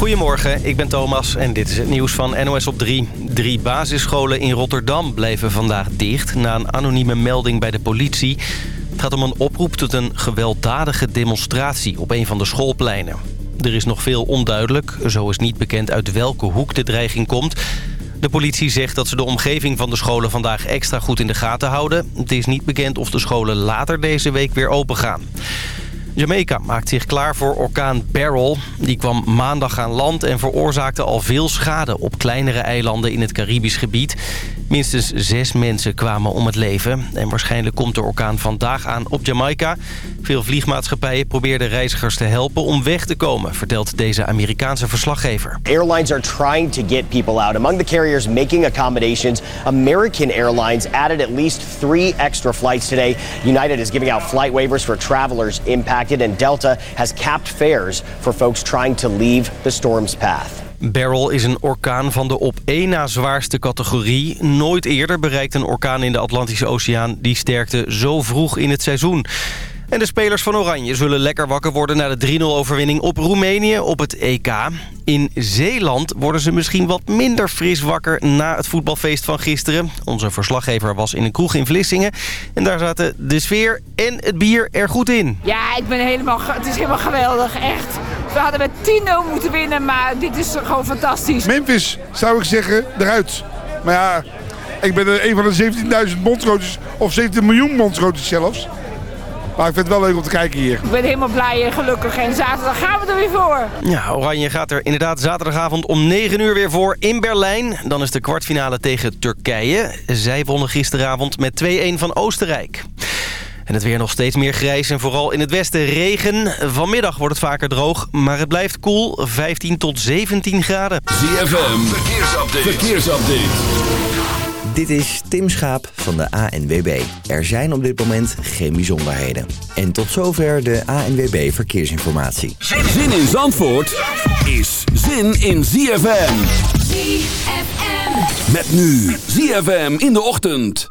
Goedemorgen, ik ben Thomas en dit is het nieuws van NOS op 3. Drie basisscholen in Rotterdam blijven vandaag dicht... na een anonieme melding bij de politie. Het gaat om een oproep tot een gewelddadige demonstratie op een van de schoolpleinen. Er is nog veel onduidelijk. Zo is niet bekend uit welke hoek de dreiging komt... De politie zegt dat ze de omgeving van de scholen vandaag extra goed in de gaten houden. Het is niet bekend of de scholen later deze week weer open gaan. Jamaica maakt zich klaar voor orkaan Beryl. Die kwam maandag aan land en veroorzaakte al veel schade op kleinere eilanden in het Caribisch gebied. Minstens zes mensen kwamen om het leven. En waarschijnlijk komt de orkaan vandaag aan op Jamaica. Veel vliegmaatschappijen probeerden reizigers te helpen om weg te komen, vertelt deze Amerikaanse verslaggever. Airlines are trying to get people out. Among the carriers making accommodations, American Airlines added at least three extra flights today. United is giving out flight waivers for travelers impacted, and Delta has capped fares for folks trying to leave the storm's path. Beryl is een orkaan van de op één na zwaarste categorie. Nooit eerder bereikt een orkaan in de Atlantische Oceaan die sterkte zo vroeg in het seizoen. En de spelers van Oranje zullen lekker wakker worden... na de 3-0-overwinning op Roemenië op het EK. In Zeeland worden ze misschien wat minder fris wakker... na het voetbalfeest van gisteren. Onze verslaggever was in een kroeg in Vlissingen. En daar zaten de sfeer en het bier er goed in. Ja, ik ben helemaal, het is helemaal geweldig, echt. We hadden met 10-0 moeten winnen, maar dit is gewoon fantastisch. Memphis, zou ik zeggen, eruit. Maar ja, ik ben er een van de 17.000 bondscoaches, of 17 miljoen bondscoaches zelfs. Maar ik vind het wel leuk om te kijken hier. Ik ben helemaal blij en gelukkig en zaterdag gaan we er weer voor. Ja, Oranje gaat er inderdaad zaterdagavond om 9 uur weer voor in Berlijn. Dan is de kwartfinale tegen Turkije. Zij wonnen gisteravond met 2-1 van Oostenrijk. En het weer nog steeds meer grijs en vooral in het westen regen. Vanmiddag wordt het vaker droog, maar het blijft koel. 15 tot 17 graden. ZFM, verkeersupdate. verkeersupdate. Dit is Tim Schaap van de ANWB. Er zijn op dit moment geen bijzonderheden. En tot zover de ANWB Verkeersinformatie. Zin in Zandvoort is zin in ZFM. ZFM. Met nu ZFM in de ochtend.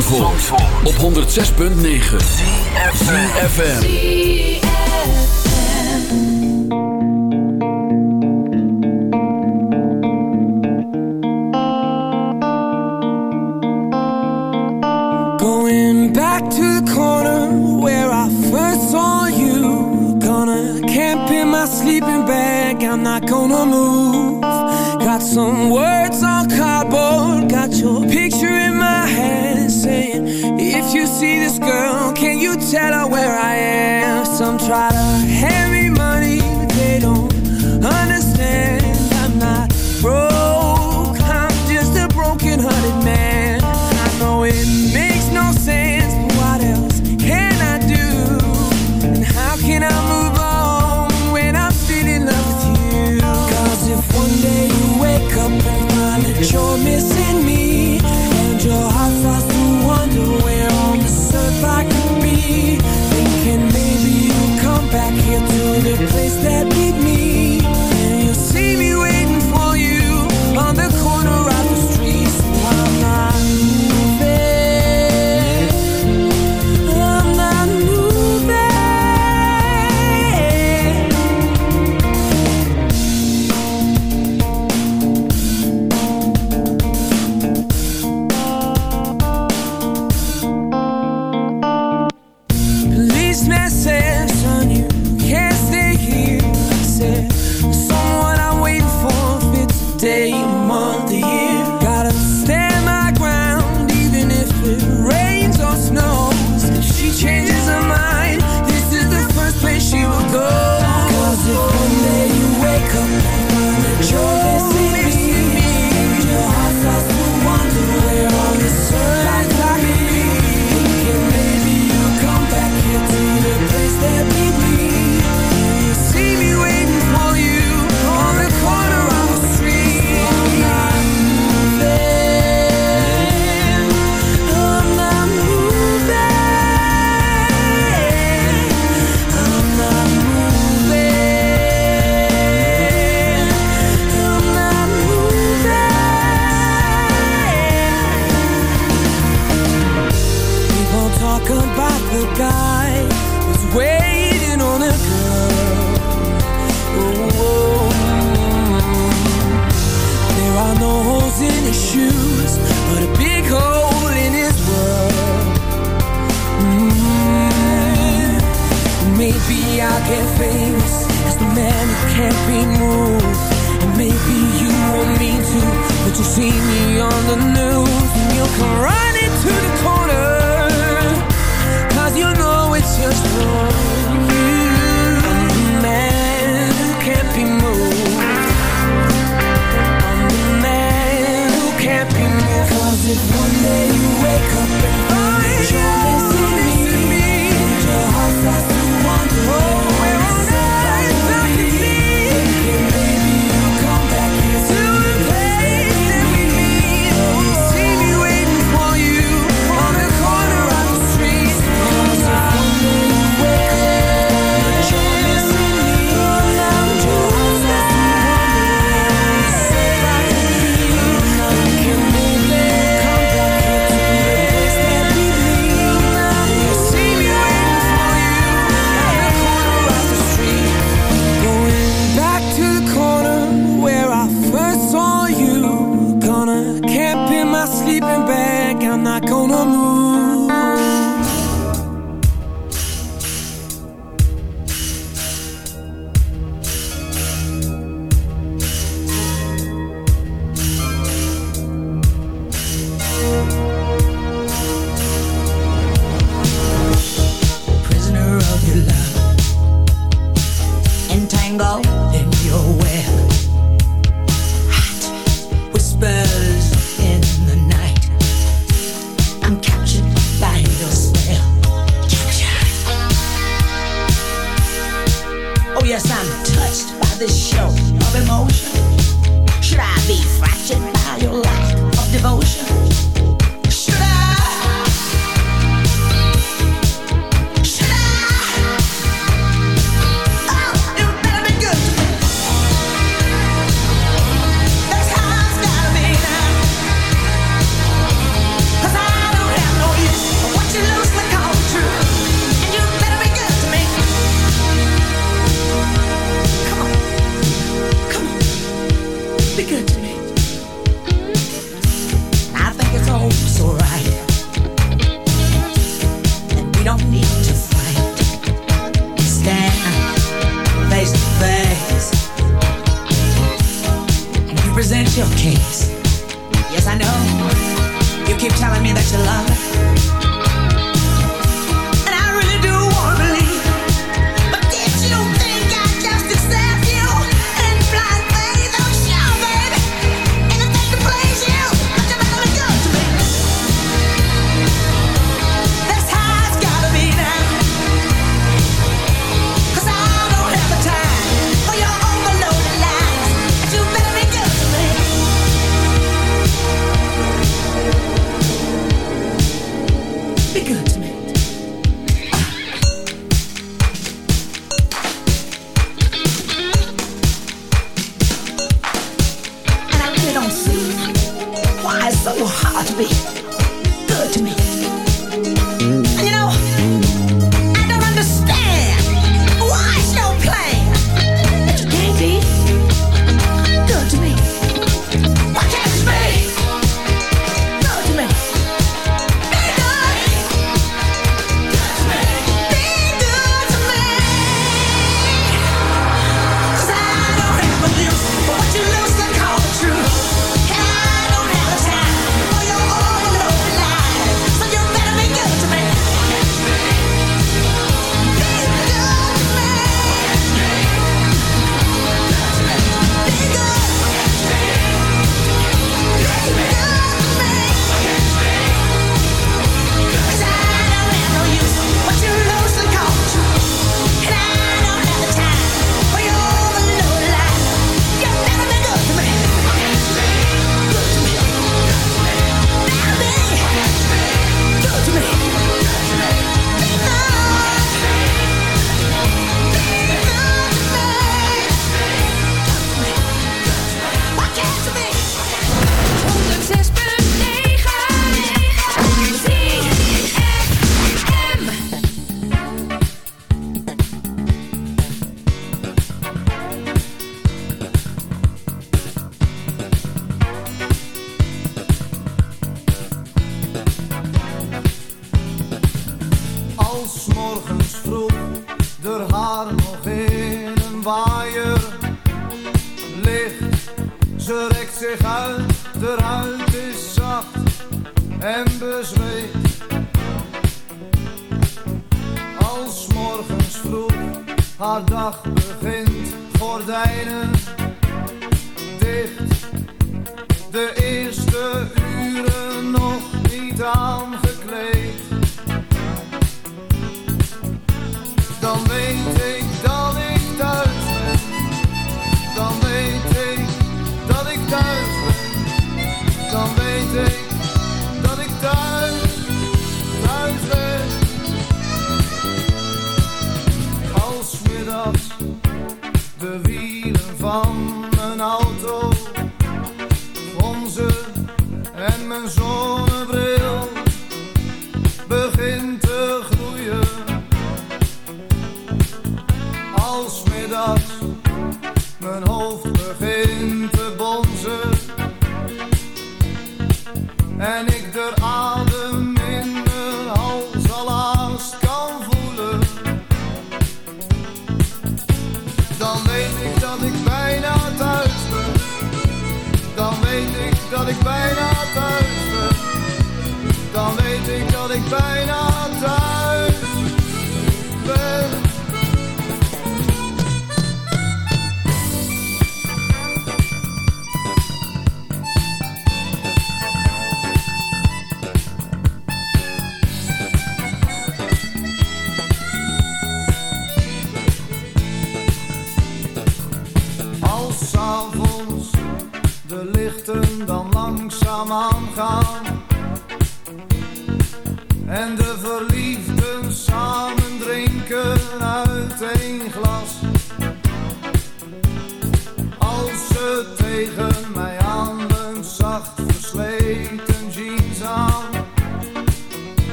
Zandvoort, Zandvoort. op 106.9 CFFM Going back to the corner where I first saw you. Gonna camp in my sleeping bag, I'm not gonna move. Got some words tell her where I am. Some try to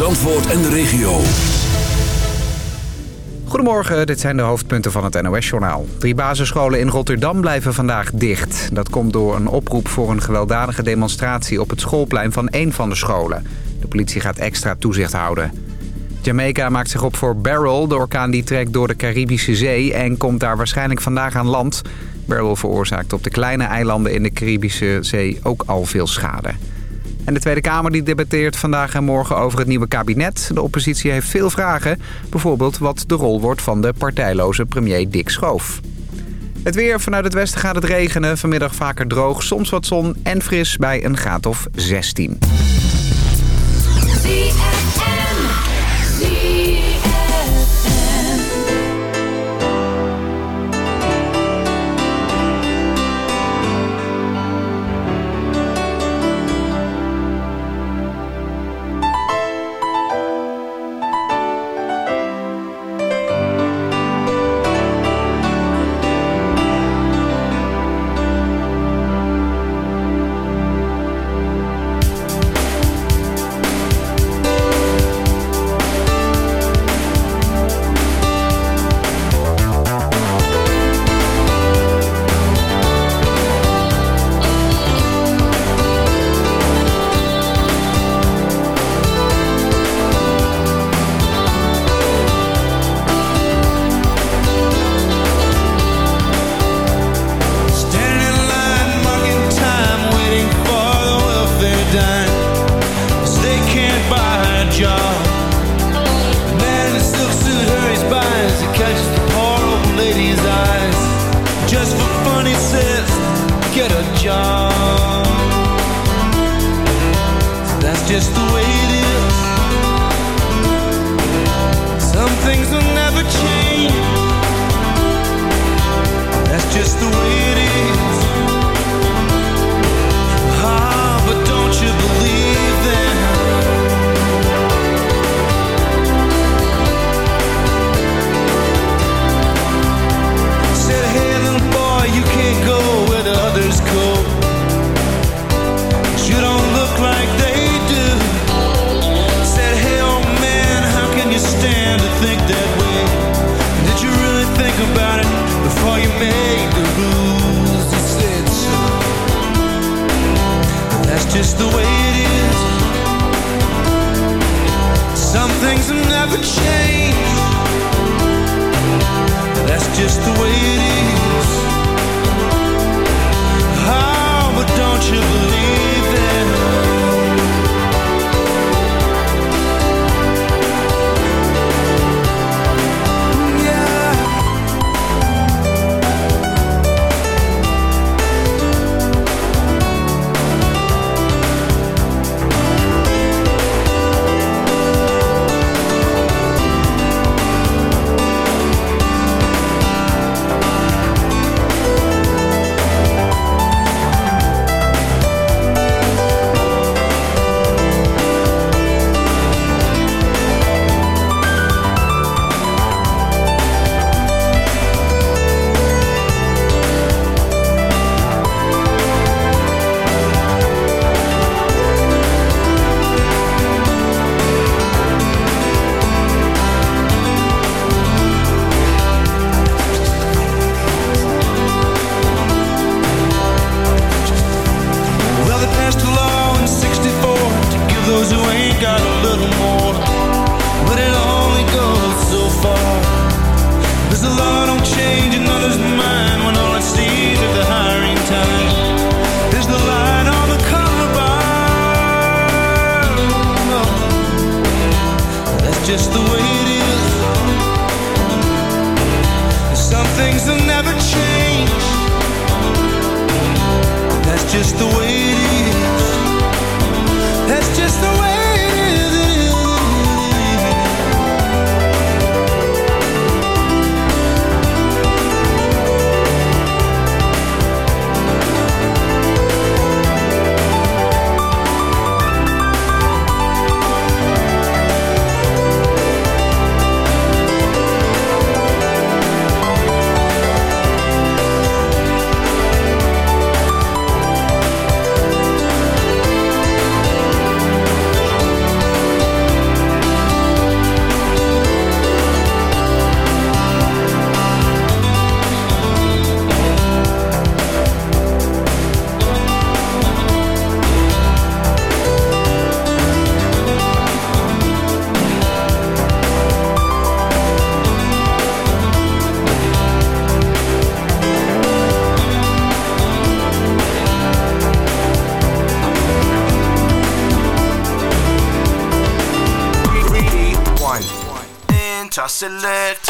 Zandvoort en de regio. Goedemorgen, dit zijn de hoofdpunten van het NOS-journaal. Drie basisscholen in Rotterdam blijven vandaag dicht. Dat komt door een oproep voor een gewelddadige demonstratie op het schoolplein van één van de scholen. De politie gaat extra toezicht houden. Jamaica maakt zich op voor Beryl, de orkaan die trekt door de Caribische Zee... en komt daar waarschijnlijk vandaag aan land. Beryl veroorzaakt op de kleine eilanden in de Caribische Zee ook al veel schade. En de Tweede Kamer die debatteert vandaag en morgen over het nieuwe kabinet. De oppositie heeft veel vragen. Bijvoorbeeld wat de rol wordt van de partijloze premier Dick Schoof. Het weer vanuit het westen gaat het regenen. Vanmiddag vaker droog, soms wat zon en fris bij een graad of 16. select.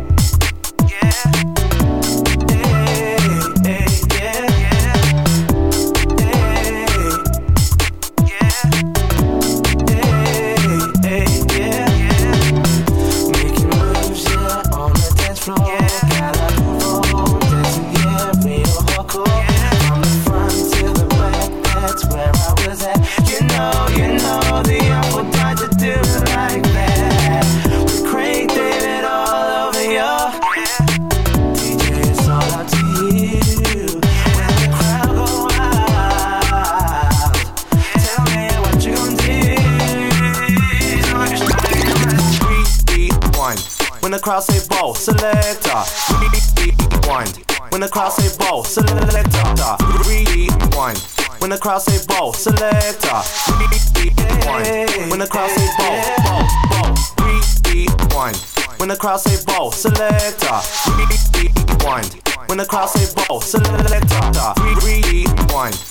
Ball, selector. Rewind. When the crowd say ball, selector. Rewind. When the crowd say ball, ball, ball. Rewind. When the crowd say ball, selector. Rewind. When the crowd say ball, selector. Rewind.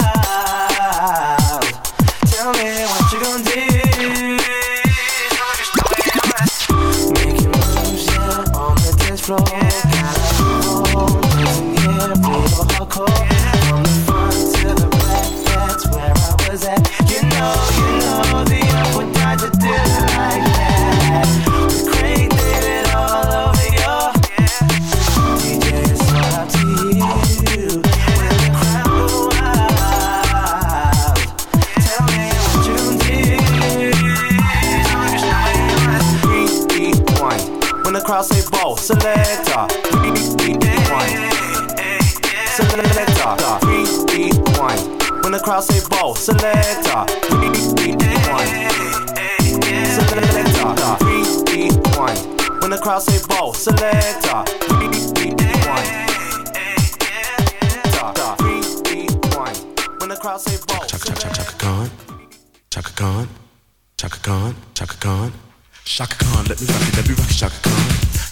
tell me what you gonna do. Making moves, yeah, on the dance floor. Gotta dancing, yeah, real hardcore. From the front to the back, that's where I was at. You know, you know, the up would die to do like that. Crowd say ball, selector. Selector. Rewind. When the crowd say ball, selector. Rewind. Selector. Rewind. When the crowd say ball, selector. Rewind. Rewind. When the crowd say ball, Chaka Khan, Chaka Khan, Chaka Khan, Chaka Khan. Shaka Khan, let me rock it, let me rock it, Shaka Khan.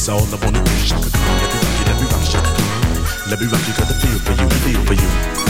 Let me rock it, all I wanna do. Shaka Khan, let me rock it, let me rock it, Shaka Khan. Let me rock it, got the feel for you, the feel for you.